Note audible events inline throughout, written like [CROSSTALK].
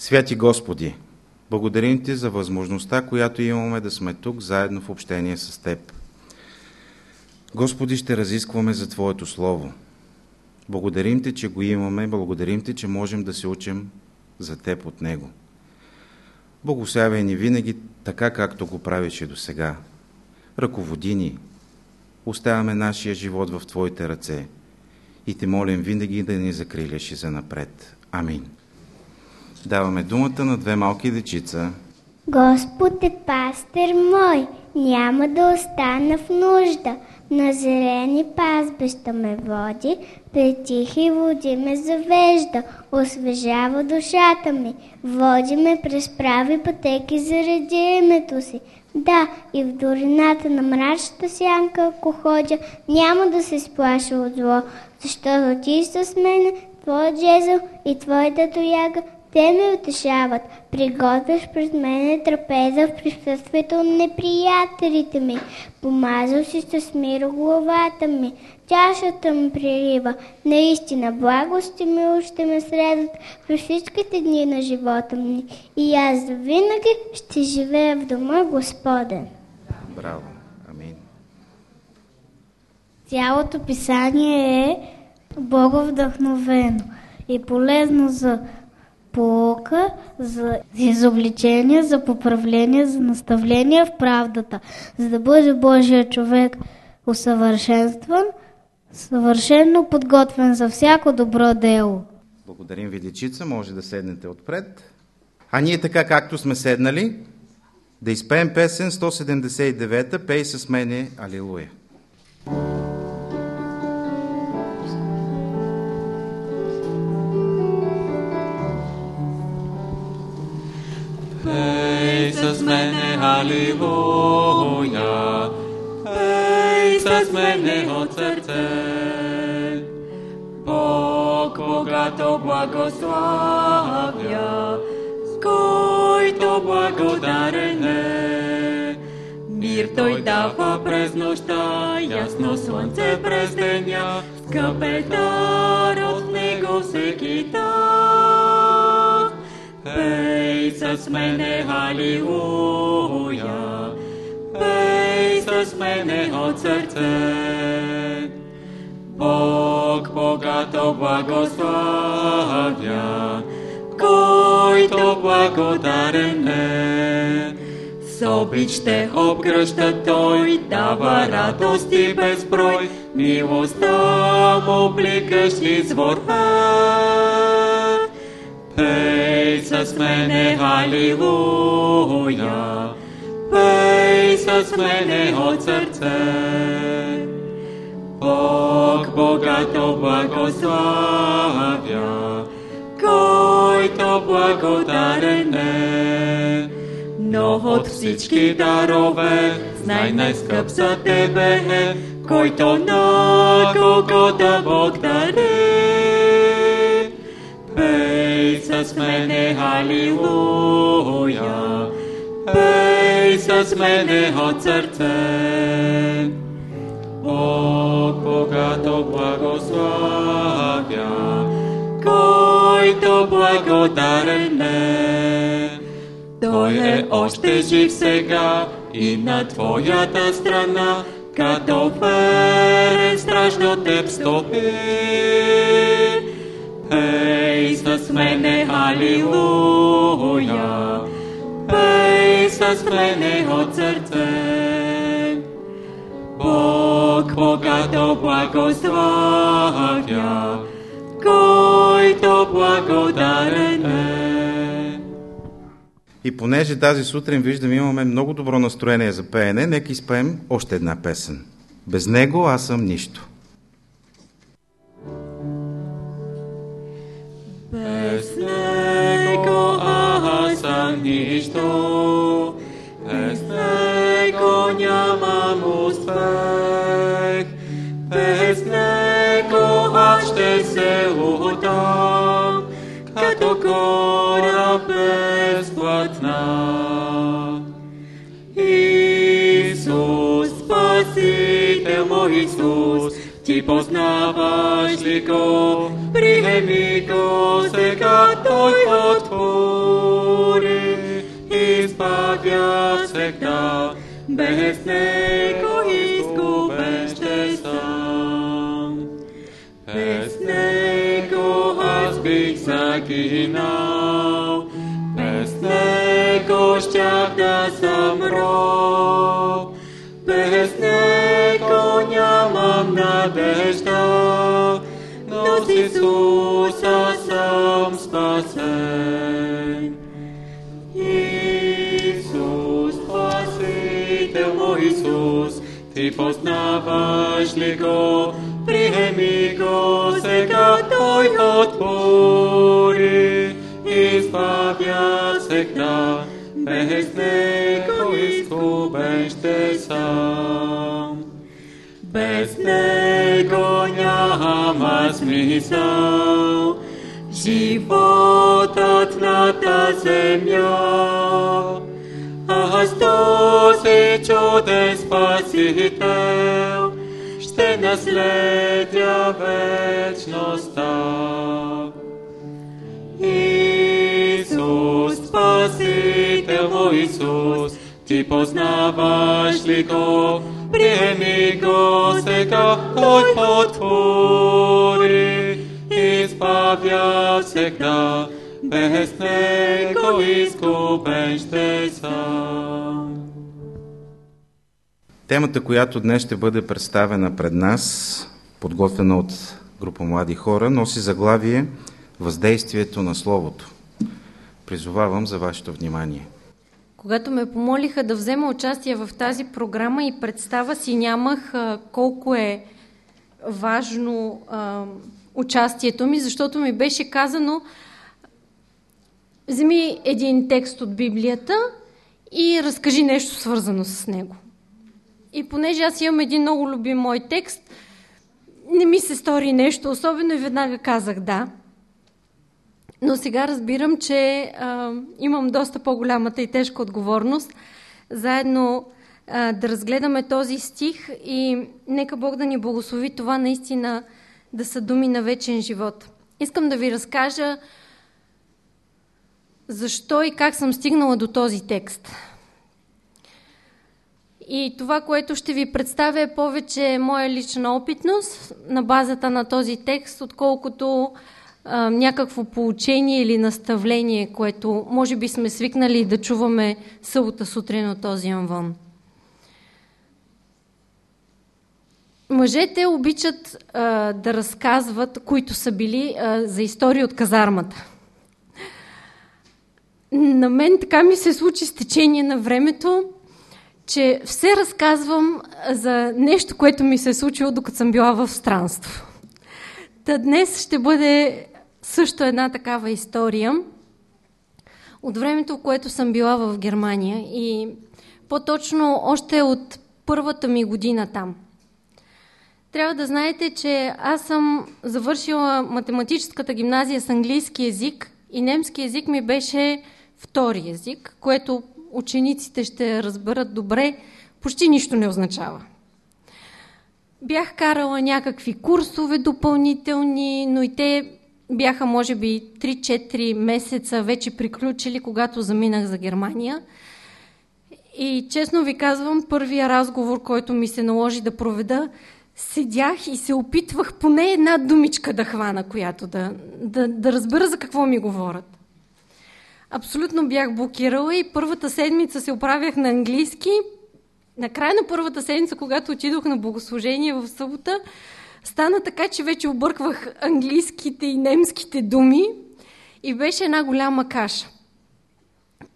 Святи Господи, благодарим Ти за възможността, която имаме да сме тук заедно в общение с Теб. Господи, ще разискваме за Твоето Слово. Благодарим Ти, че го имаме, благодарим Ти, че можем да се учим за Теб от Него. Благославяй ни винаги така, както го правиш и до сега. Ръководи ни. Оставяме нашия живот в Твоите ръце и Те молим винаги да ни закриляш и за напред. Амин. Даваме думата на две малки дечица. Господ е пастир мой, няма да остана в нужда. На зелени пазбища ме води, при тихи води ме завежда, освежава душата ми, води ме през прави пътеки заради името си. Да, и в дорината на мрачната сянка, ако ходя, няма да се сплаша от зло, защото ти с мене, твоят жезъл и твоята тояга те ме утешават. Приготвяш пред мене трапеза в присъствието на неприятелите ми. Помазал си с мир главата ми. Чашата ми прилива. Наистина, благости ми ще ме средат през всичките дни на живота ми. И аз винаги ще живея в дома Господен. Браво! Амин. Цялото писание е боговдъхновено и полезно за полука, за изобличение, за поправление, за наставление в правдата, за да бъде Божия човек усъвършенстван, съвършенно подготвен за всяко добро дело. Благодарим ви, дечица. Може да седнете отпред. А ние така, както сме седнали, да изпеем песен 179-та, пей с мене, Алилуя. Пей мене от сърце. Бог, когато благославя, с който благодарен е. Мир той дава през нощта, ясно слънце през деня, скъпетар от него всеки ден. Пей с мене, Алилуя, пей с мене от сърце. Бог богато благославя, който благодарен е. С обич ще обгръща Той, дава с мене, Алилуя, пей с мене от сърце. Бог богато благославя, който благодарен е. Но от всички дарове, знай най-скъп за тебе е, който на кого да Бог дари. Пей с мене, Алилуя, пей с мене от сърце. Бог богато благославя, който благодарен е. Той е още жив сега и на твоята страна, Пей с мене, Алилуя, пей с от сърце. Бог богато благославя, който благодарен е. И понеже тази сутрин виждам имаме много добро настроение за пеене, нека изпеем още една песен. Без него аз съм нищо. Аз съм нищо, без него нямам успех, без него аз ще се утам, като кораб без платна. Исус, Ty poznávaš zlíko, príjemný koseka Tvoj odpúri, i zbavia sekta, bez neko izgubeš te sam. Bez neko has bih zaginao, bez neko šťah da sam него нямам надежда, но с Исуса съм спасен. Исус, Спасител мой Исус, ти познаваш ли го? Приеми го сега, Той отвори, избавя всегда, без него изгубен ще съм. negonia zmysel života na ta zemia. A Hristos je čuden spasitel, šte nasledja večnosta. Isus, spasitel moj Isus, ti poznavaš li go, prijemi go го сега, Той отвори, избавя всегда, без него изгубен ще съм. Темата, която днес ще бъде представена пред нас, подготвена от група млади хора, носи заглавие Въздействието на Словото. Призовавам за вашето внимание. Когато ме помолиха да взема участие в тази програма и представа си нямах а, колко е важно а, участието ми, защото ми беше казано вземи един текст от Библията и разкажи нещо свързано с него. И понеже аз имам един много любим мой текст, не ми се стори нещо особено и веднага казах да. Но сега разбирам, че а, имам доста по-голямата и тежка отговорност заедно а, да разгледаме този стих и нека Бог да ни благослови това наистина да са думи на вечен живот. Искам да ви разкажа защо и как съм стигнала до този текст. И това, което ще ви представя е повече моя лична опитност на базата на този текст, отколкото някакво поучение или наставление, което може би сме свикнали да чуваме събота сутрин от този анвон. Мъжете обичат а, да разказват, които са били а, за истории от казармата. На мен така ми се случи с течение на времето, че все разказвам за нещо, което ми се е случило, докато съм била в странство. Та днес ще бъде също една такава история от времето, в което съм била в Германия и по-точно още от първата ми година там. Трябва да знаете, че аз съм завършила математическата гимназия с английски язик и немски язик ми беше втори език, което учениците ще разберат добре, почти нищо не означава. Бях карала някакви курсове допълнителни, но и те бяха може би 3-4 месеца вече приключили, когато заминах за Германия. И честно ви казвам, първия разговор, който ми се наложи да проведа, седях и се опитвах поне една думичка да хвана, която да, да, да разбера за какво ми говорят. Абсолютно бях блокирала и първата седмица се оправях на английски. Накрая на първата седмица, когато отидох на богослужение в събота, стана така, че вече обърквах английските и немските думи и беше една голяма каша.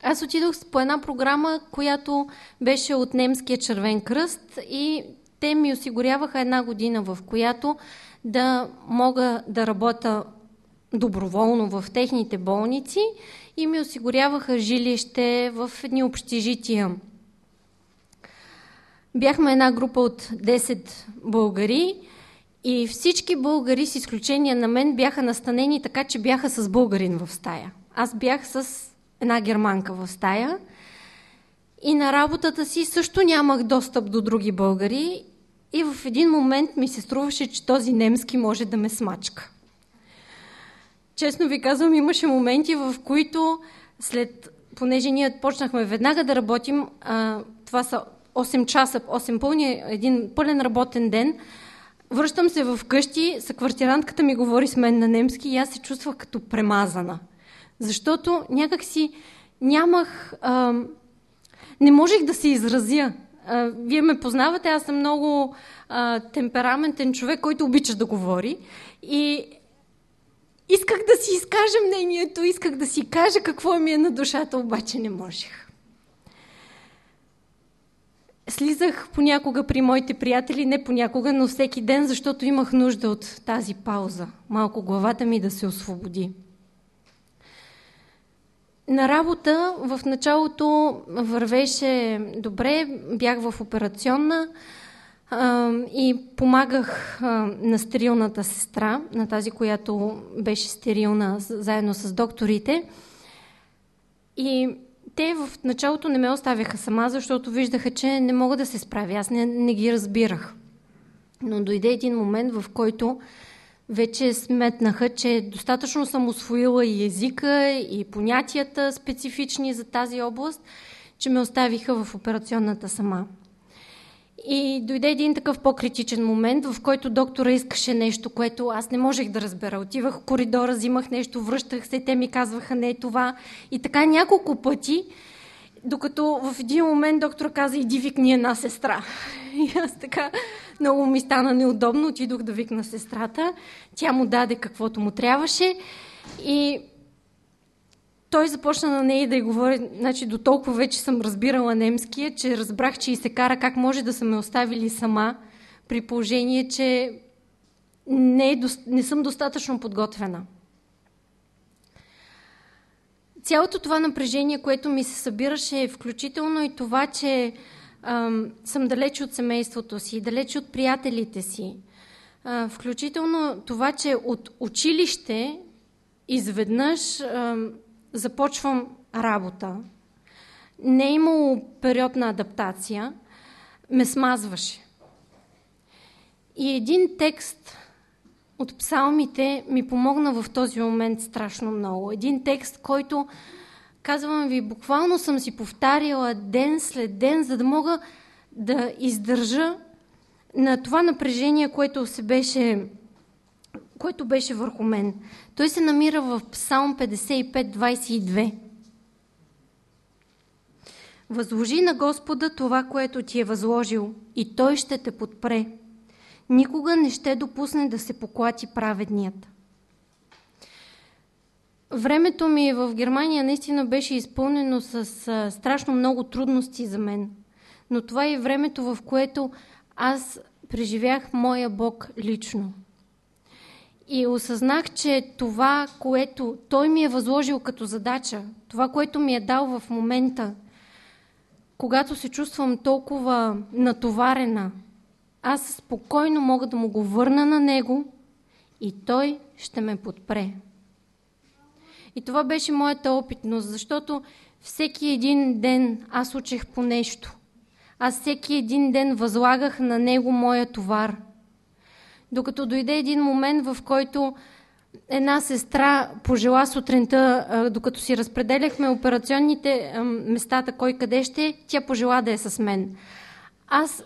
Аз отидох по една програма, която беше от немския червен кръст и те ми осигуряваха една година, в която да мога да работя доброволно в техните болници и ми осигуряваха жилище в едни общежития. Бяхме една група от 10 българи и всички българи, с изключение на мен, бяха настанени така, че бяха с българин в стая. Аз бях с една германка в стая и на работата си също нямах достъп до други българи и в един момент ми се струваше, че този немски може да ме смачка. Честно ви казвам, имаше моменти, в които след понеже ние почнахме веднага да работим, а, това са 8 часа, 8 пълни, един пълен работен ден, връщам се в къщи, съквартирантката ми говори с мен на немски и аз се чувствах като премазана. Защото някак си нямах... А, не можех да се изразя. А, вие ме познавате, аз съм много а, темпераментен човек, който обича да говори. И исках да си изкажа мнението, исках да си кажа какво ми е на душата, обаче не можех. Слизах понякога при моите приятели, не понякога, но всеки ден, защото имах нужда от тази пауза. Малко главата ми да се освободи. На работа в началото вървеше добре, бях в операционна а, и помагах а, на стерилната сестра, на тази, която беше стерилна заедно с докторите. И те в началото не ме оставяха сама, защото виждаха, че не мога да се справя. Аз не, не ги разбирах. Но дойде един момент, в който вече сметнаха, че достатъчно съм освоила и езика, и понятията специфични за тази област, че ме оставиха в операционната сама. И дойде един такъв по-критичен момент, в който доктора искаше нещо, което аз не можех да разбера. Отивах в коридора, взимах нещо, връщах се, те ми казваха не е това. И така няколко пъти, докато в един момент доктор каза, иди викни една сестра. И аз така много ми стана неудобно, отидох да викна сестрата. Тя му даде каквото му трябваше. И той започна на нея да й говори, значи до толкова вече съм разбирала немския, че разбрах, че и се кара как може да са ме оставили сама, при положение, че не, е, не съм достатъчно подготвена. Цялото това напрежение, което ми се събираше, включително и това, че ам, съм далеч от семейството си, далеч от приятелите си, а, включително това, че от училище изведнъж ам, започвам работа, не е имало период на адаптация, ме смазваше. И един текст от псалмите ми помогна в този момент страшно много. Един текст, който, казвам ви, буквално съм си повтаряла ден след ден, за да мога да издържа на това напрежение, което се беше което беше върху мен. Той се намира в Псалм 55.22. Възложи на Господа това, което ти е възложил, и Той ще те подпре. Никога не ще допусне да се поклати праведният. Времето ми в Германия наистина беше изпълнено с страшно много трудности за мен. Но това е времето, в което аз преживях моя Бог лично. И осъзнах, че това, което Той ми е възложил като задача, това, което ми е дал в момента, когато се чувствам толкова натоварена, аз спокойно мога да му го върна на Него и Той ще ме подпре. И това беше моята опитност, защото всеки един ден аз учех по нещо. Аз всеки един ден възлагах на Него моя товар – докато дойде един момент, в който една сестра пожела сутринта, докато си разпределяхме операционните местата, кой къде ще, тя пожела да е с мен. Аз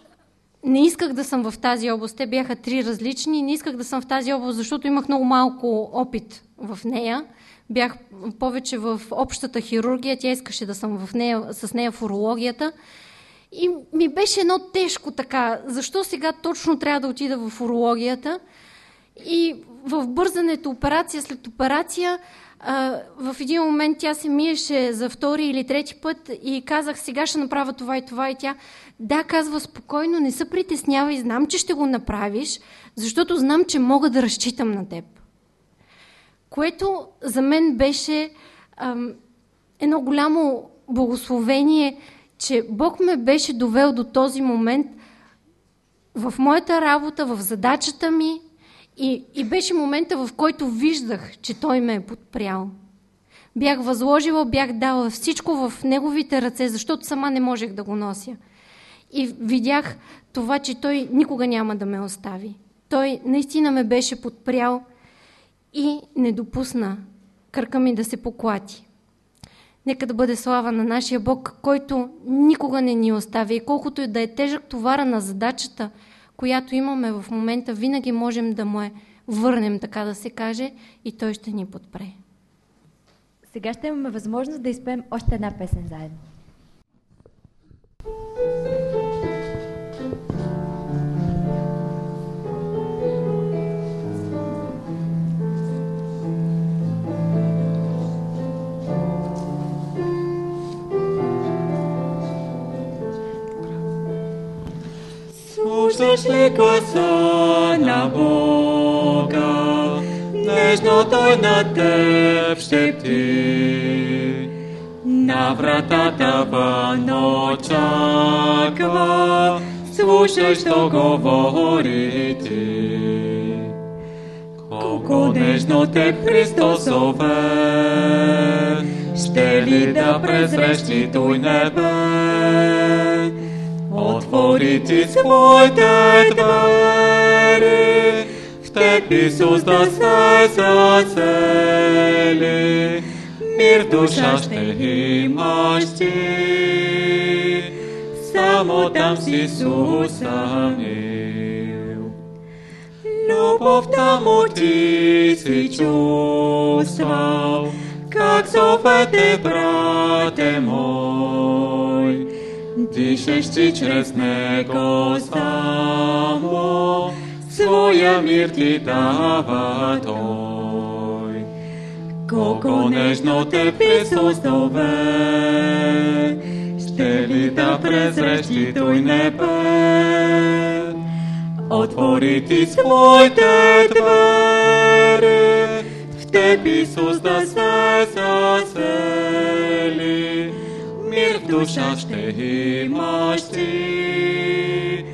не исках да съм в тази област. Те бяха три различни. Не исках да съм в тази област, защото имах много малко опит в нея. Бях повече в общата хирургия. Тя искаше да съм в нея, с нея в урологията. И ми беше едно тежко така. Защо сега точно трябва да отида в урологията? И в бързането операция след операция, в един момент тя се миеше за втори или трети път и казах, сега ще направя това и това. И тя, да, казва спокойно, не се притеснявай, знам, че ще го направиш, защото знам, че мога да разчитам на теб. Което за мен беше ам, едно голямо благословение – че Бог ме беше довел до този момент в моята работа, в задачата ми и, и беше момента, в който виждах, че Той ме е подпрял. Бях възложила, бях дала всичко в Неговите ръце, защото сама не можех да го нося. И видях това, че Той никога няма да ме остави. Той наистина ме беше подпрял и не допусна кръка ми да се поклати. Нека да бъде слава на нашия Бог, който никога не ни оставя и колкото и да е тежък товара на задачата, която имаме в момента, винаги можем да му е върнем, така да се каже, и той ще ни подпре. Сега ще имаме възможност да изпеем още една песен заедно. Слушаш ли на Бога, нежно Той на теб шепти. На вратата вън очаква, слушай, що говори ти. Колко нежно теб Христос ще ли да презрещи той небе? Отвори ти своите двери, в теб Исус да засели. Мир душа ще имаш само там с Исуса мил. Любовта му ти си чувствал, как зовете, брате мой. Дишеш ти чрез него само, своя мир ти дава той. Колко нежно те Исус зове, ще ли да презрещи той небе? Отвори ти своите двери, в теб Исус да се засели. Душа ще имаш ти,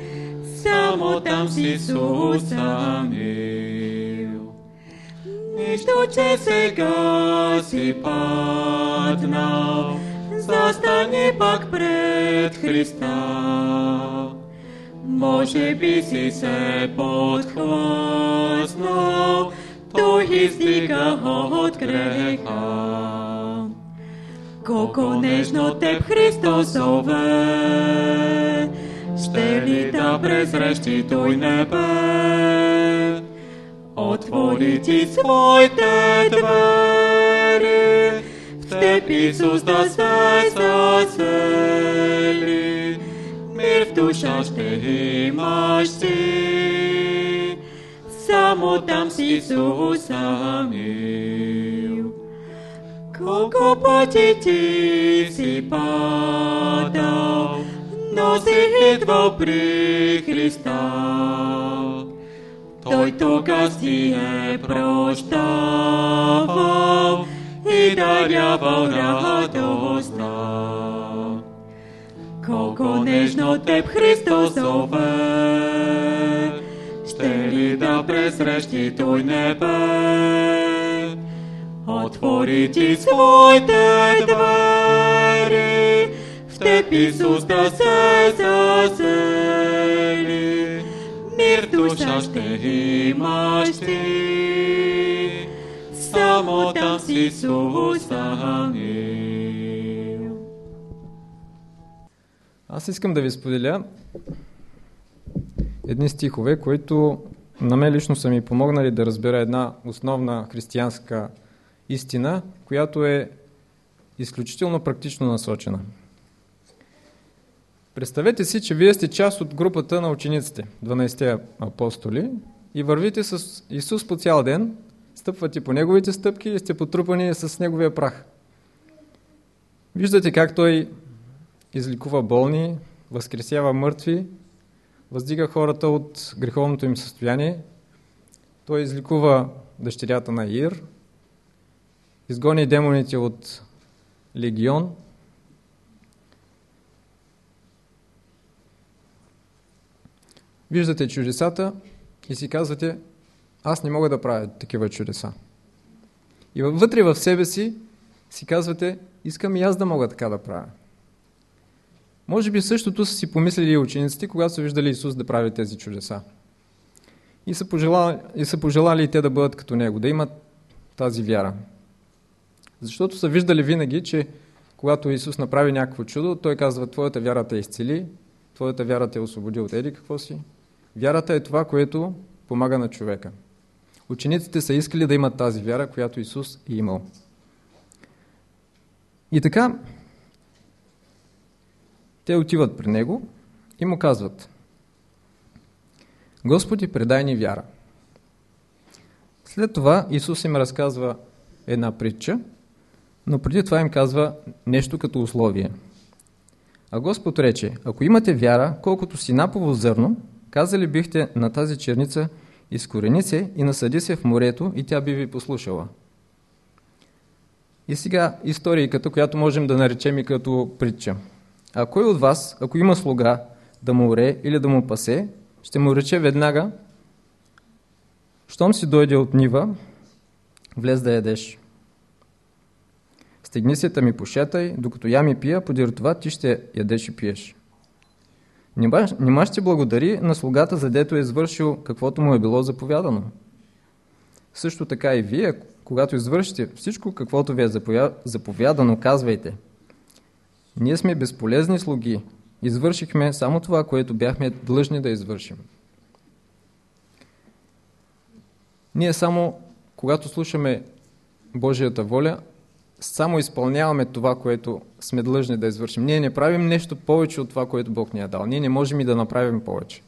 само там с Исуса мил. Нищо, че сега си паднал, пак пред Христа. Може би се подхлъснал, той издига от греха. Колко нежно теб Христос зове, ще ли да презрещи той небе? Отвори ти своите двери, в теб Исус да се засели. Мир в душа ще имаш ти, само там с Исуса мил. Колко пъти ти си падал, но си идвал при Христа. Той тогава си е прощавал и дарявал радостта. Колко нежно теб Христос зове, ще ли да презрещи той небе? Отвори ти своите двери, в теб Исус да се засели. Мир душа ще имаш ти, само там с Исуса мил. Аз искам да ви споделя едни стихове, които на мен лично са ми помогнали да разбера една основна християнска истина, която е изключително практично насочена. Представете си, че вие сте част от групата на учениците, 12 апостоли, и вървите с Исус по цял ден, стъпвате по Неговите стъпки и сте потрупани с Неговия прах. Виждате как Той изликува болни, възкресява мъртви, въздига хората от греховното им състояние. Той изликува дъщерята на Ир, изгони демоните от легион. Виждате чудесата и си казвате, аз не мога да правя такива чудеса. И вътре в себе си си казвате, искам и аз да мога така да правя. Може би същото са си помислили и учениците, когато са виждали Исус да прави тези чудеса. И са, пожелали, и са пожелали и те да бъдат като Него, да имат тази вяра. Защото са виждали винаги, че когато Исус направи някакво чудо, той казва, твоята вяра те изцели, твоята вяра те освободи от еди какво си. Вярата е това, което помага на човека. Учениците са искали да имат тази вяра, която Исус е имал. И така, те отиват при Него и му казват Господи, предай ни вяра. След това Исус им разказва една притча, но преди това им казва нещо като условие. А Господ рече, ако имате вяра, колкото си напово зърно, казали бихте на тази черница, изкорени се и насъди се в морето и тя би ви послушала. И сега историката, която можем да наречем и като притча. А кой от вас, ако има слуга, да му уре или да му пасе, ще му рече веднага, щом си дойде от нива, влез да ядеш. Стегни се ми пошетай, докато я ми пия, подир това ти ще ядеш и пиеш. Нима ще благодари на слугата, за дето е извършил каквото му е било заповядано. Също така и вие, когато извършите всичко, каквото ви е заповядано, казвайте. Ние сме безполезни слуги. Извършихме само това, което бяхме длъжни да извършим. Ние само, когато слушаме Божията воля, само изпълняваме това, което сме длъжни да извършим. Ние не правим нещо повече от това, което Бог ни е дал. Ние не можем и да направим повече.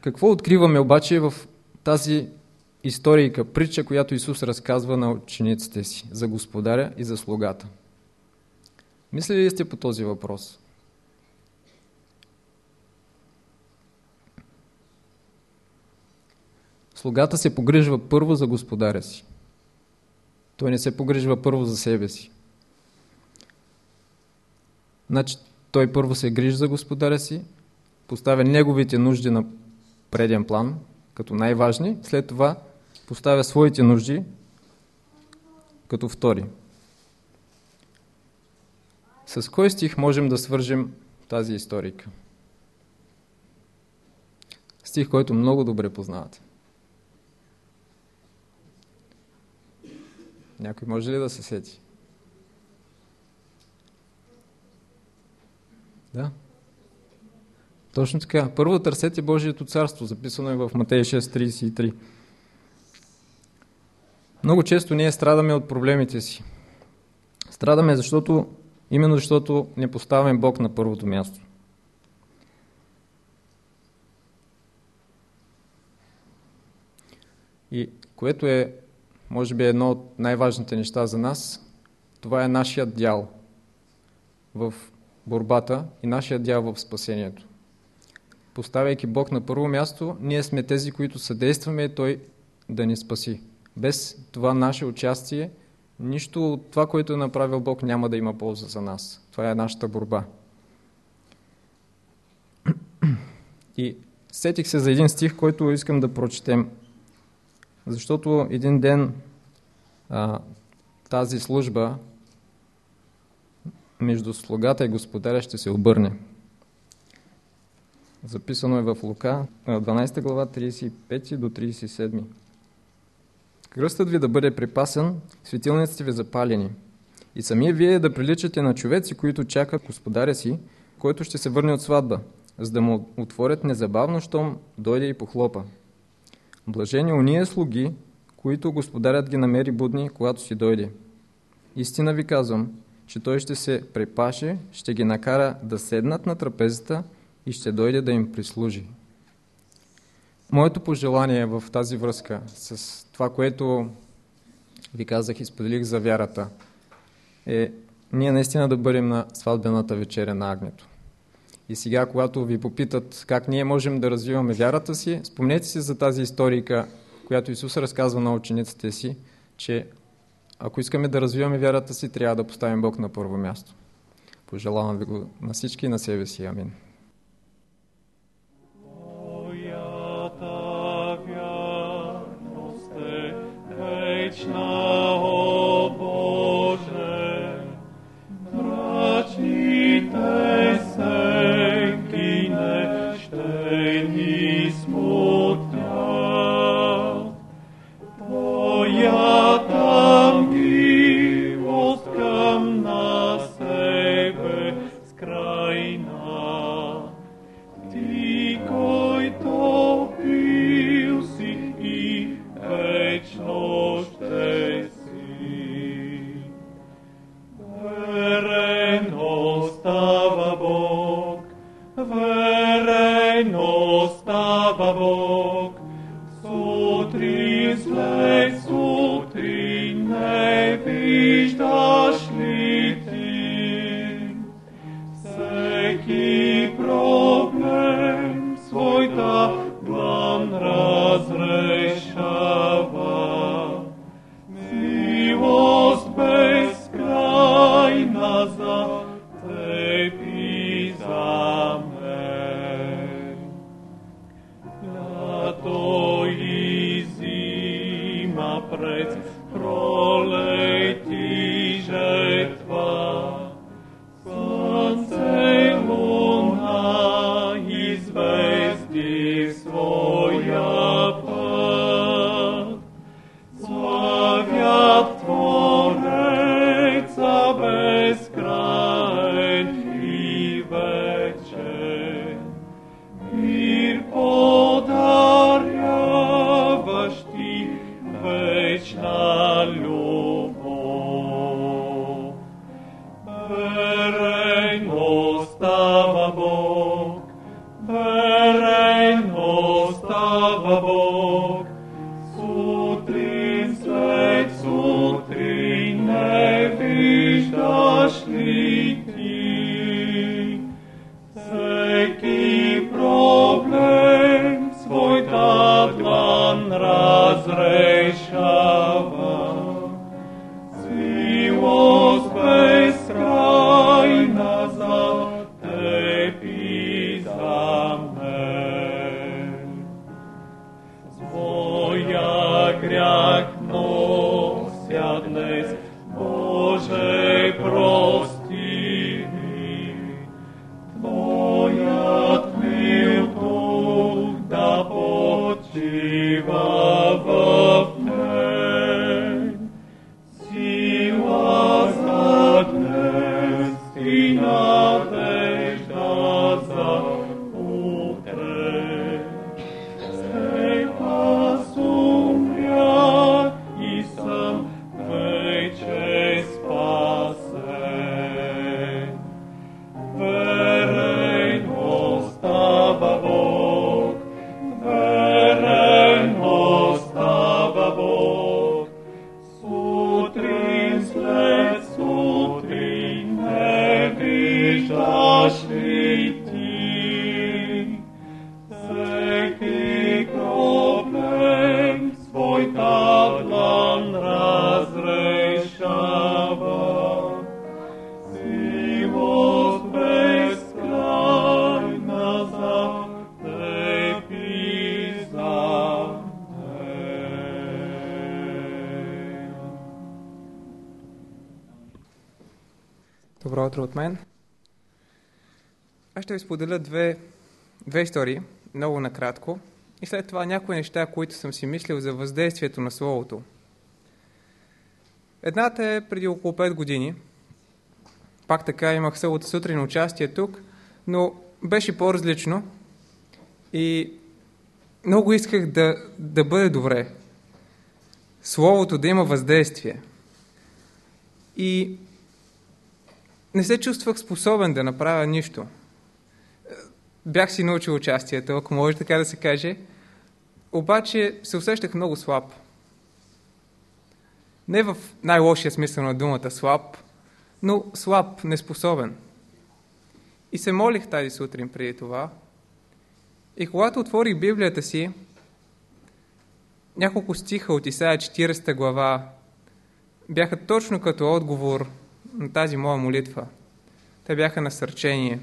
Какво откриваме обаче в тази историка, притча, която Исус разказва на учениците си за господаря и за слугата? Мислили ли сте по този въпрос? Слугата се погрижва първо за господаря си. Той не се погрижва първо за себе си. Значи, той първо се грижи за господаря си, поставя неговите нужди на преден план, като най-важни, след това поставя своите нужди като втори. С кой стих можем да свържем тази историка? Стих, който много добре познавате. Някой може ли да се сети? Да. Точно така. Първо търсете Божието царство, записано е в Матей 6.33. Много често ние страдаме от проблемите си. Страдаме, защото, именно защото не поставяме Бог на първото място. И което е може би едно от най-важните неща за нас, това е нашият дял в борбата и нашия дял в спасението. Поставяйки Бог на първо място, ние сме тези, които съдействаме Той да ни спаси. Без това наше участие, нищо от това, което е направил Бог, няма да има полза за нас. Това е нашата борба. И сетих се за един стих, който искам да прочетем защото един ден а, тази служба между слугата и господаря ще се обърне. Записано е в Лука, 12 глава, 35 до 37. Кръстът ви да бъде припасен, светилниците ви запалени. И самия вие да приличате на човеци, които чакат господаря си, който ще се върне от сватба, за да му отворят незабавно, щом дойде и похлопа. Блажени уния слуги, които господарят ги намери будни, когато си дойде. Истина ви казвам, че той ще се препаше, ще ги накара да седнат на трапезата и ще дойде да им прислужи. Моето пожелание в тази връзка с това, което ви казах и споделих за вярата, е ние наистина да бъдем на сватбената вечеря на Агнето. И сега, когато ви попитат как ние можем да развиваме вярата си, спомнете си за тази историка, която Исус разказва на учениците си, че ако искаме да развиваме вярата си, трябва да поставим Бог на първо място. Пожелавам ви го на всички и на себе си. Амин. Ще ви споделя две, две истории, много накратко, и след това някои неща, които съм си мислил за въздействието на Словото. Едната е преди около 5 години. Пак така имах събота сутрин участие тук, но беше по-различно и много исках да, да бъде добре. Словото да има въздействие. И не се чувствах способен да направя нищо. Бях си научил участието, ако може така да се каже, обаче се усещах много слаб. Не в най-лошия смисъл на думата слаб, но слаб, неспособен. И се молих тази сутрин преди това. И когато отворих Библията си, няколко стиха от Исаия 40 глава бяха точно като отговор на тази моя молитва. Те бяха насърчение.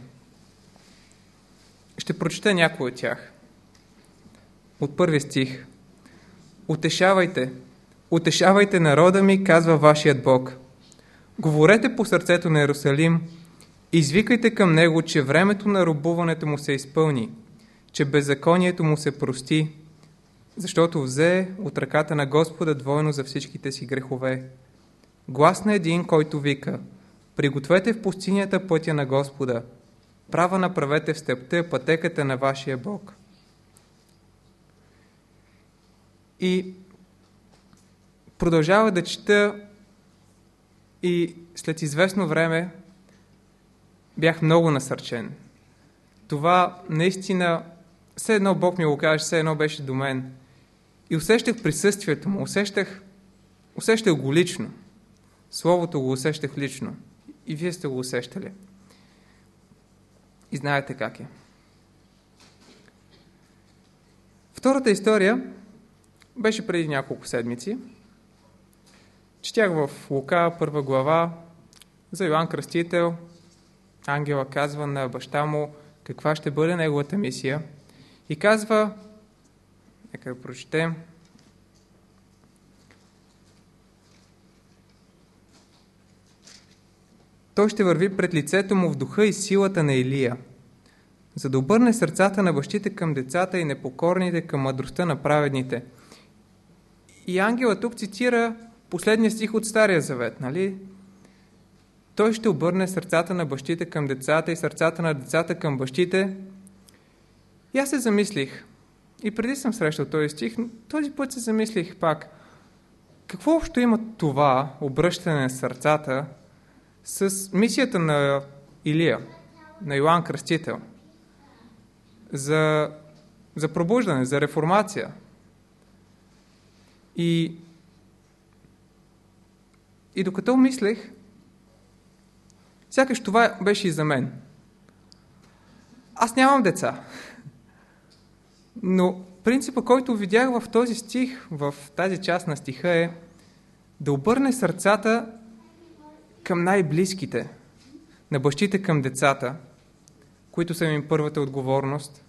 Ще прочета някой от тях. От първи стих. Утешавайте, утешавайте народа ми, казва вашият Бог. Говорете по сърцето на Иерусалим, извикайте към него, че времето на рубуването му се изпълни, че беззаконието му се прости, защото взе от ръката на Господа двойно за всичките си грехове. Глас на един, който вика, пригответе в пустинята пътя на Господа, права направете в степта пътеката на вашия Бог. И продължава да чета и след известно време бях много насърчен. Това наистина, все едно Бог ми го каже, все едно беше до мен. И усещах присъствието му, усещах, усещах го лично. Словото го усещах лично. И вие сте го усещали. И знаете как е. Втората история беше преди няколко седмици. Четях в Лука, първа глава, за Йоанн Кръстител. Ангела казва на баща му каква ще бъде неговата мисия. И казва, нека да прочетем, той ще върви пред лицето му в духа и силата на Илия, за да обърне сърцата на бащите към децата и непокорните към мъдростта на праведните. И ангела тук цитира последния стих от Стария Завет, нали? Той ще обърне сърцата на бащите към децата и сърцата на децата към бащите. И аз се замислих, и преди съм срещал този стих, но този път се замислих пак, какво общо има това обръщане на сърцата с мисията на Илия, на Йоанн Кръстител, за, за пробуждане, за реформация. И, и докато мислех, сякаш това беше и за мен. Аз нямам деца. Но принципа, който видях в този стих, в тази част на стиха е да обърне сърцата към най-близките, на бащите към децата, които са им първата отговорност,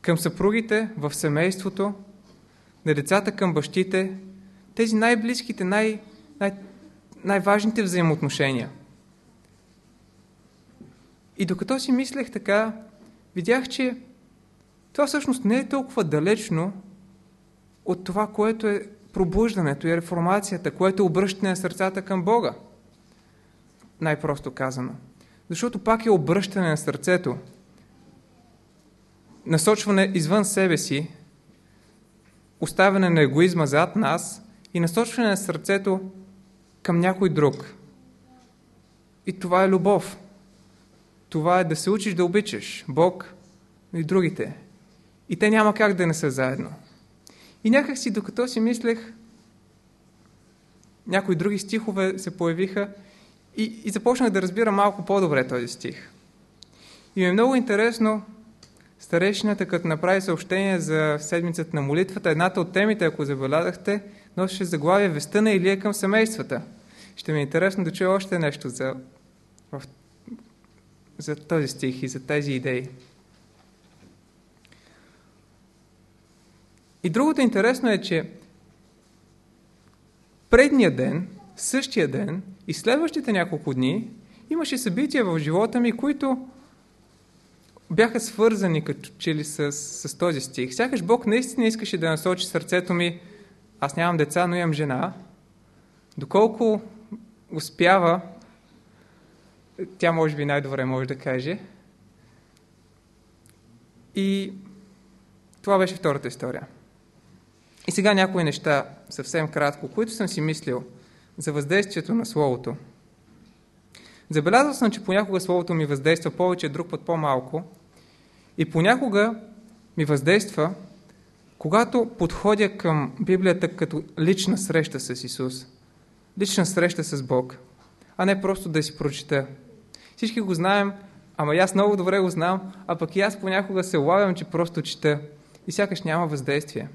към съпругите в семейството, на децата към бащите, тези най-близките, най- най- най-важните взаимоотношения. И докато си мислех така, видях, че това всъщност не е толкова далечно от това, което е пробуждането и реформацията, което е обръщане на сърцата към Бога. Най-просто казано. Защото пак е обръщане на сърцето. Насочване извън себе си, оставяне на егоизма зад нас и насочване на сърцето към някой друг. И това е любов. Това е да се учиш да обичаш Бог и другите. И те няма как да не са заедно. И някак си, докато си мислех, някои други стихове се появиха и, и започнах да разбира малко по-добре този стих. И е много интересно, старейшината, като направи съобщение за седмицата на молитвата, едната от темите, ако забелязахте, носеше заглавие Веста на Илия към семействата. Ще ми е интересно да чуя още нещо за, за този стих и за тези идеи. И другото интересно е, че предния ден, същия ден и следващите няколко дни имаше събития в живота ми, които бяха свързани като че ли с, с този стих. Сякаш Бог наистина искаше да насочи сърцето ми, аз нямам деца, но имам жена. Доколко успява, тя може би най-добре може да каже. И това беше втората история. И сега някои неща, съвсем кратко, които съм си мислил за въздействието на Словото. Забелязал съм, че понякога Словото ми въздейства повече, друг път по-малко. И понякога ми въздейства, когато подходя към Библията като лична среща с Исус. Лична среща с Бог, а не просто да си прочита. Всички го знаем, ама аз много добре го знам, а пък и аз понякога се лавям, че просто чета и сякаш няма въздействие.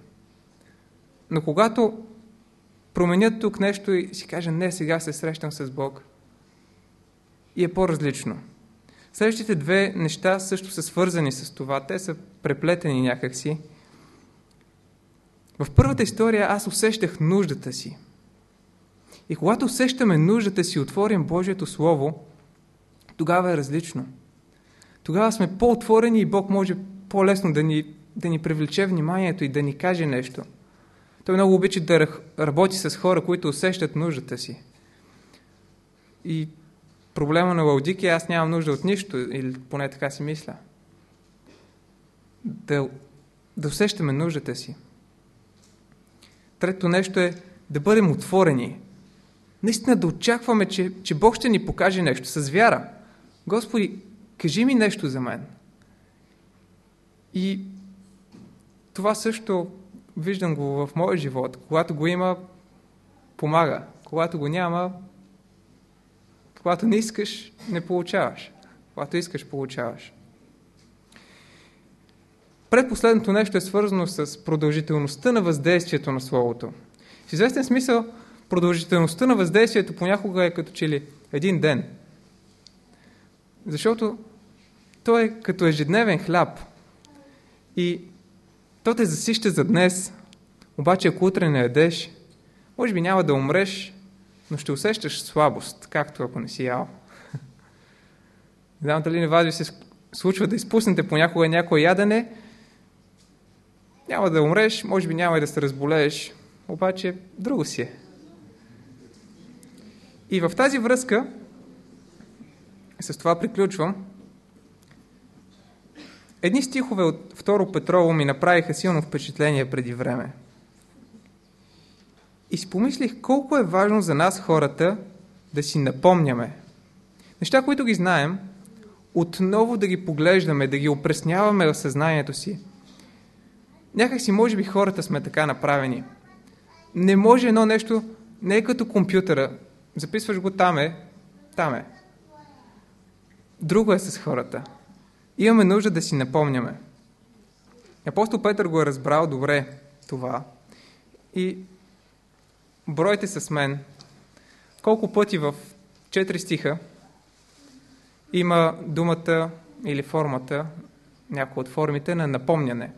Но когато променят тук нещо и си кажа, не, сега се срещам с Бог, и е по-различно. Следващите две неща също са свързани с това. Те са преплетени някакси. В първата история аз усещах нуждата си. И когато усещаме нуждата си, отворим Божието Слово, тогава е различно. Тогава сме по-отворени и Бог може по-лесно да ни, да ни привлече вниманието и да ни каже нещо – той много обича да работи с хора, които усещат нуждата си. И проблема на Лаудики е, аз нямам нужда от нищо, или поне така си мисля. Да, да усещаме нуждата си. Трето нещо е да бъдем отворени. Наистина да очакваме, че, че Бог ще ни покаже нещо с вяра. Господи, кажи ми нещо за мен. И това също виждам го в моя живот. Когато го има, помага. когато го няма, когато не искаш, не получаваш. Когато искаш, получаваш. Предпоследното нещо е свързано с продължителността на въздействието на Словото. В известен смисъл, продължителността на въздействието понякога е като че ли един ден. Защото той е като ежедневен хляб. И то те засища за днес, обаче ако утре не ядеш, може би няма да умреш, но ще усещаш слабост, както ако не си ял. [LAUGHS] Не знам дали на вас се случва да изпуснете понякога някое ядене, няма да умреш, може би няма и да се разболееш, обаче друго си е. И в тази връзка, с това приключвам, едни стихове от Второ Петрово ми направиха силно впечатление преди време. И си колко е важно за нас хората да си напомняме. Неща, които ги знаем, отново да ги поглеждаме, да ги опресняваме в съзнанието си. Някак си, може би, хората сме така направени. Не може едно нещо, не е като компютъра. Записваш го там е, там е. Друго е с хората. Имаме нужда да си напомняме. Апостол Петър го е разбрал добре това. И бройте с мен колко пъти в четири стиха има думата или формата, някои от формите на напомняне.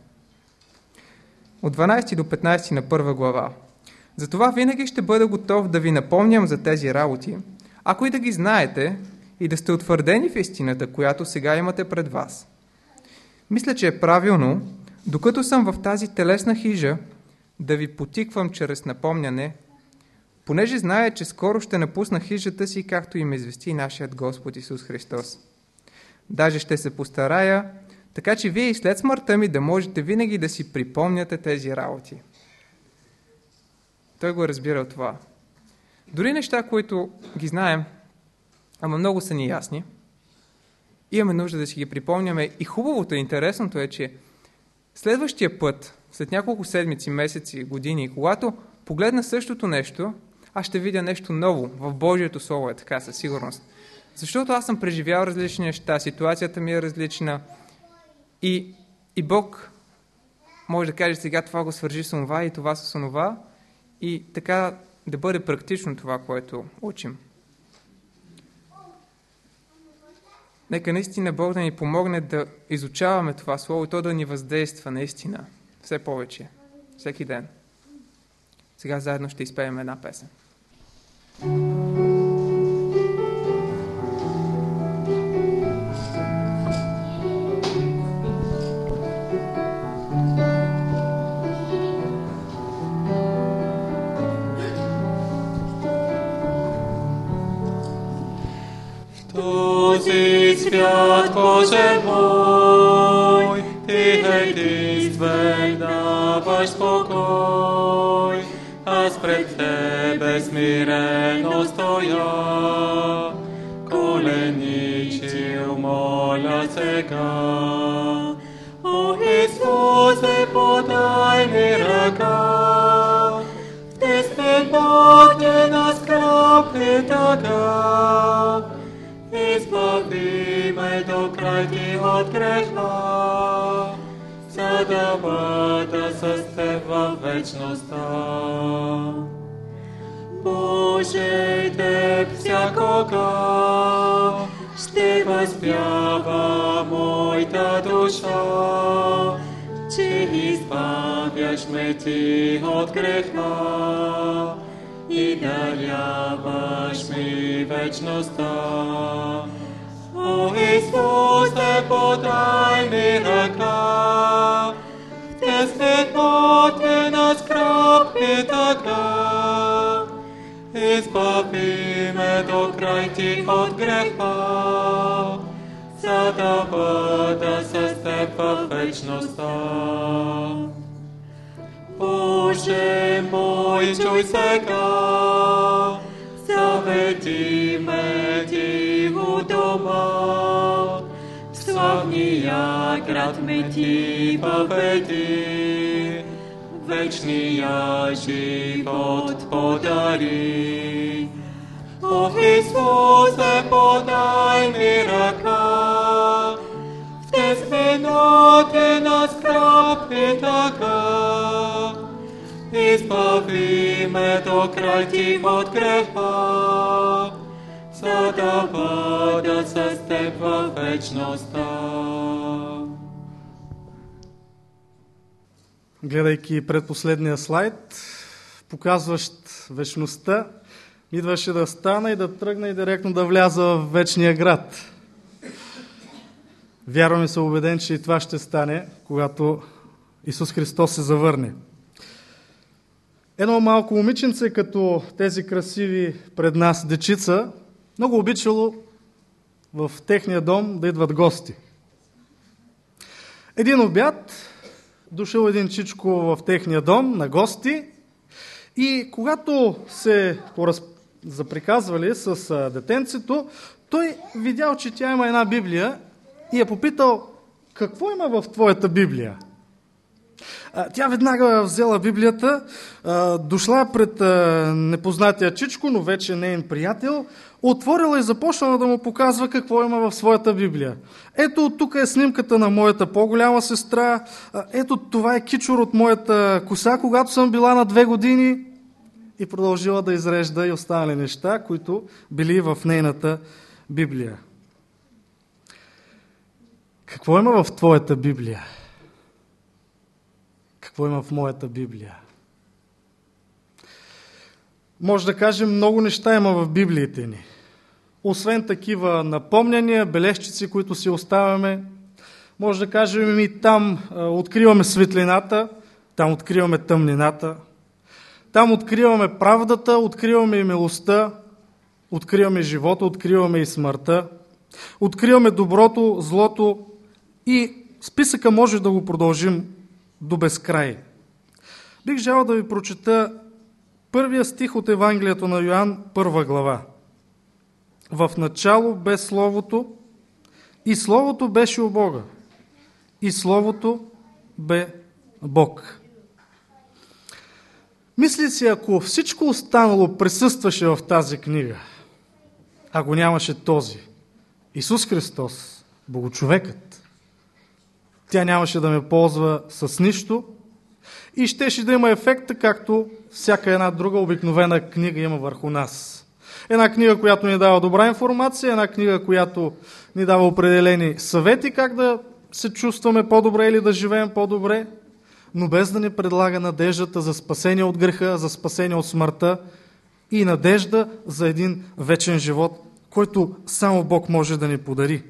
От 12 до 15 на първа глава. Затова винаги ще бъда готов да ви напомням за тези работи, ако и да ги знаете и да сте утвърдени в истината, която сега имате пред вас. Мисля, че е правилно, докато съм в тази телесна хижа, да ви потиквам чрез напомняне, понеже знае, че скоро ще напусна хижата си, както и ме извести нашият Господ Исус Христос. Даже ще се постарая, така че вие и след смъртта ми да можете винаги да си припомняте тези работи. Той го е разбирал това. Дори неща, които ги знаем, ама много са ни ясни, имаме нужда да си ги припомняме. И хубавото интересното е, че следващия път, след няколко седмици, месеци, години, когато погледна същото нещо, аз ще видя нещо ново. В Божието Слово е така, със сигурност. Защото аз съм преживял различни неща, ситуацията ми е различна. И, и Бог може да каже сега това го свържи с това и това с това. И така да бъде практично това, което учим. Нека наистина Бог да ни помогне да изучаваме това Слово и то да ни въздейства наистина все повече, всеки ден. Сега заедно ще изпеем една песен. Този свят, fiat cose voi, tihe dis vegna vai spokoj, a spred tebe smireno stoja, koleniciu mola cega. O Iisuse, podaj mi raka, Te spre Bog te nas krapli ти от греха, за да бъда с теб във вечността. Боже, теб всякога ще възпява моята душа, че избавяш ме ти от греха и даряваш ми вечността. О Исусе, подай ми ръка, в тесноте на скръп и тъга. Избави ме до край ти от греха, за да бъда с теб във вечността. Боже мой, славния град ме ти поведи, вечния живот подари. О, Исусе, подай ми ръка, в тези минути на скръп и тъга. Избави ме до край ти от греха, за да бъда с теб във вечността. гледайки предпоследния слайд, показващ вечността, идваше да стана и да тръгна и директно да вляза в вечния град. Вярвам и съм убеден, че и това ще стане, когато Исус Христос се завърне. Едно малко момиченце, като тези красиви пред нас дечица, много обичало в техния дом да идват гости. Един обяд дошъл един чичко в техния дом на гости и когато се пораз... заприказвали с детенцето, той видял, че тя има една Библия и е попитал, какво има в твоята Библия? Тя веднага взела Библията, дошла пред непознатия чичко, но вече нейн приятел, отворила и започнала да му показва какво има в своята Библия. Ето тук е снимката на моята по-голяма сестра, ето това е кичур от моята коса, когато съм била на две години и продължила да изрежда и останали неща, които били в нейната Библия. Какво има в твоята Библия? Какво има в моята Библия? Може да кажем, много неща има в Библиите ни. Освен такива напомняния, бележчици, които си оставяме, може да кажем и там откриваме светлината, там откриваме тъмнината, там откриваме правдата, откриваме и милостта, откриваме живота, откриваме и смъртта, откриваме доброто, злото и списъка може да го продължим до безкрай. Бих желал да ви прочета първия стих от Евангелието на Йоанн, първа глава. В начало бе Словото и Словото беше у Бога и Словото бе Бог. Мисли си, ако всичко останало присъстваше в тази книга, а го нямаше този, Исус Христос, Богочовекът, тя нямаше да ме ползва с нищо и щеше да има ефекта, както всяка една друга обикновена книга има върху нас. Една книга, която ни дава добра информация, една книга, която ни дава определени съвети как да се чувстваме по-добре или да живеем по-добре, но без да ни предлага надеждата за спасение от греха, за спасение от смъртта и надежда за един вечен живот, който само Бог може да ни подари.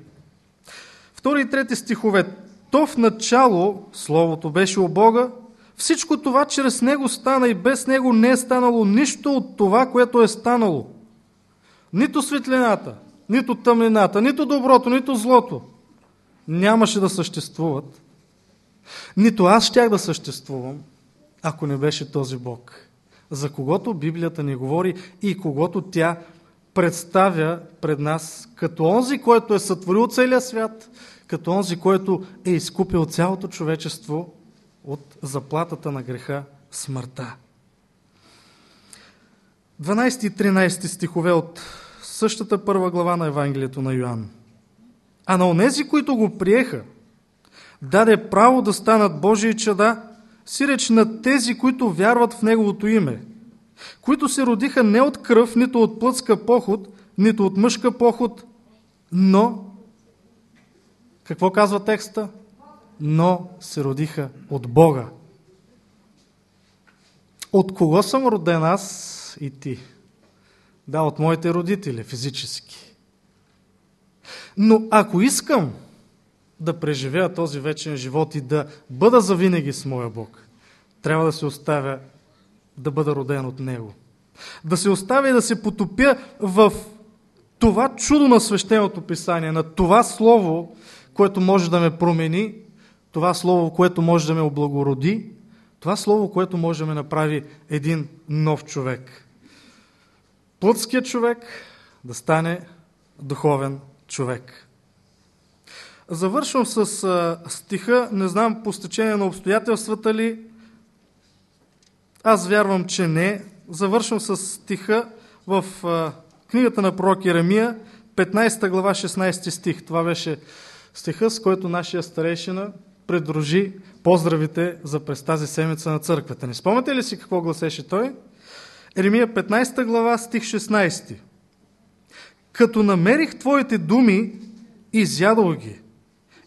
Втори и трети стихове. То в начало Словото беше у Бога, всичко това чрез Него стана и без Него не е станало нищо от това, което е станало. Нито светлината, нито тъмнината, нито доброто, нито злото нямаше да съществуват. Нито аз щях да съществувам, ако не беше този Бог, за когото Библията ни говори и когото тя представя пред нас като онзи, който е сътворил целия свят, като онзи, който е изкупил цялото човечество от заплатата на греха смъртта. 12 и 13 стихове от същата първа глава на Евангелието на Йоанн. А на онези, които го приеха, даде право да станат Божии чада, сиреч на тези, които вярват в Неговото име, които се родиха не от кръв, нито от плътска поход, нито от мъжка поход, но, какво казва текста? Но се родиха от Бога. От кого съм роден аз и ти? Да, от моите родители, физически. Но ако искам да преживея този вечен живот и да бъда завинаги с моя Бог, трябва да се оставя да бъда роден от Него. Да се оставя и да се потопя в това чудо на свещеното писание, на това слово, което може да ме промени, това слово, което може да ме облагороди, това слово, което може да ме направи един нов човек. Плътският човек да стане духовен човек. Завършвам с стиха, не знам по стечение на обстоятелствата ли, Аз вярвам, че не. Завършвам с стиха в а, книгата на пророк Еремия, 15 глава, 16 стих. Това беше стиха, с който нашия старейшина предружи поздравите за през тази седмица на църквата. Не спомняте ли си какво гласеше той? Еремия 15 глава, стих 16. Като намерих Твоите думи, изядох ги.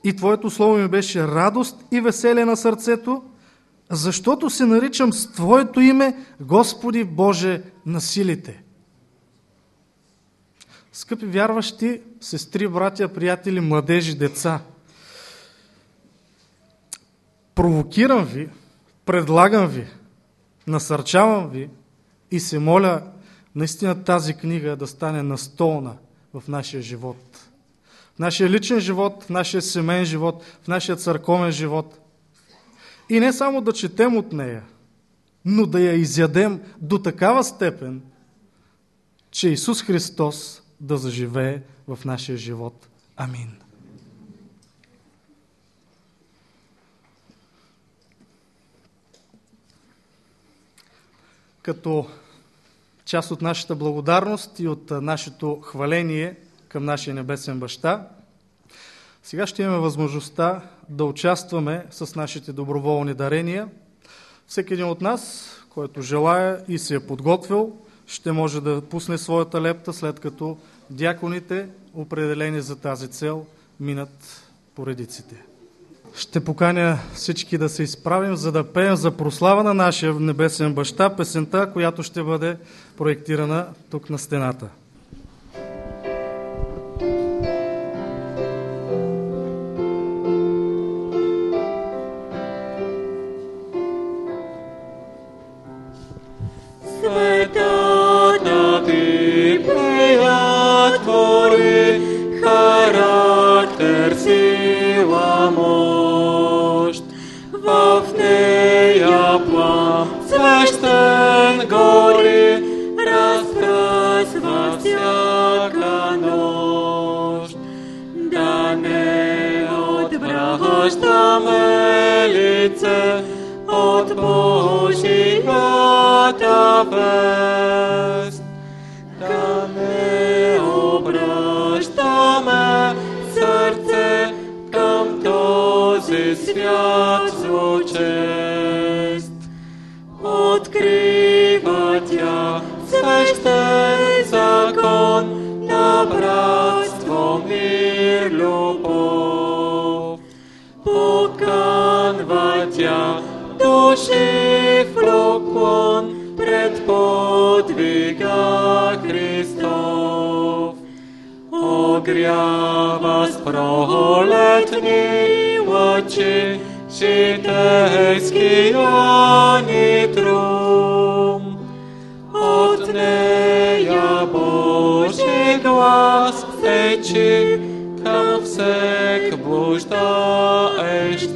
И Твоето слово ми беше радост и веселие на сърцето, защото се наричам с Твоето име Господи Боже на силите. Скъпи вярващи, сестри, братя, приятели, младежи, деца, провокирам ви, предлагам ви, насърчавам ви и се моля наистина тази книга да стане настолна в нашия живот. В нашия личен живот, в нашия семейен живот, в нашия църковен живот. И не само да четем от нея, но да я изядем до такава степен, че Исус Христос да заживее в нашия живот. Амин. Като част от нашата благодарност и от нашето хваление към нашия Небесен Баща, сега ще имаме възможността да участваме с нашите доброволни дарения. Всеки един от нас, който желая и се е подготвил, ще може да пусне своята лепта, след като дяконите, определени за тази цел, минат поредиците. Ще поканя всички да се изправим, за да пеем за прослава на нашия небесен баща песента, която ще бъде проектирана тук на стената. Огрява с пролетни лъчи житейския ни трум. От нея Божи глас течи към всек блуждаещ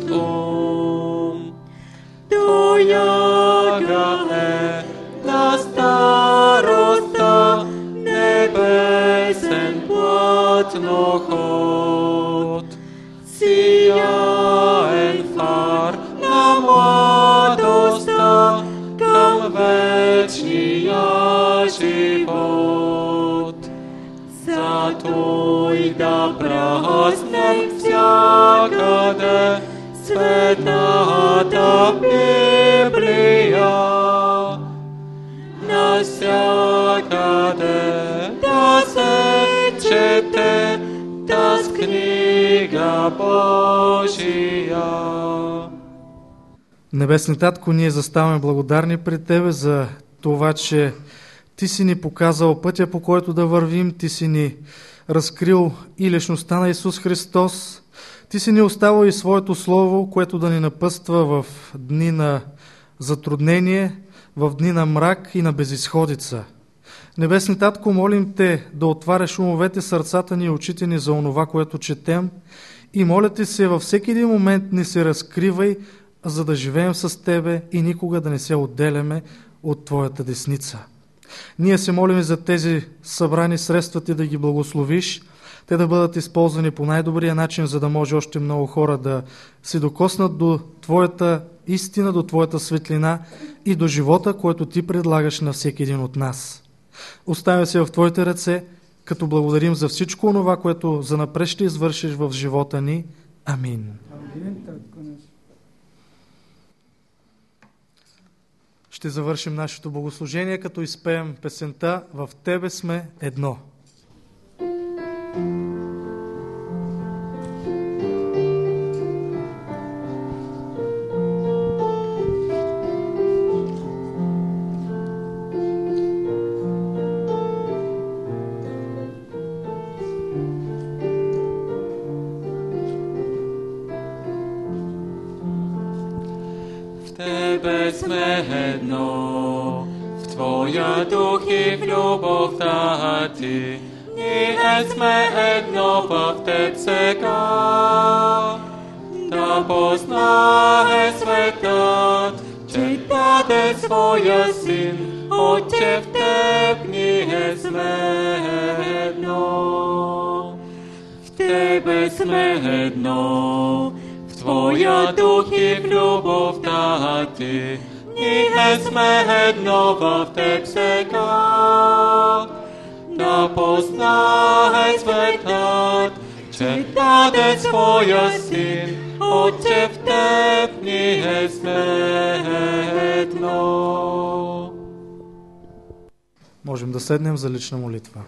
всякъде светата Библия. Насякъде да се чете таз книга Божия. Небесни Татко, ние заставаме благодарни пред Тебе за това, че Ти си ни показал пътя, по който да вървим, Ти си ни разкрил и личността на Исус Христос, Ти си ни оставил и Своето Слово, което да ни напъства в дни на затруднение, в дни на мрак и на безисходица. Небесни Татко, молим Те да отваряш умовете, сърцата ни и очите ни за онова, което четем и моля Ти се във всеки един момент ни се разкривай, за да живеем с Тебе и никога да не се отделяме от Твоята десница. Ние се молим за тези събрани средства Ти да ги благословиш, те да бъдат използвани по най-добрия начин, за да може още много хора да се докоснат до Твоята истина, до Твоята светлина и до живота, който Ти предлагаш на всеки един от нас. Оставя се в Твоите ръце, като благодарим за всичко това, което за напред ще извършиш в живота ни. Амин. Ще завършим нашето богослужение, като изпеем песента В Тебе сме едно. Да седнем за лична молитва.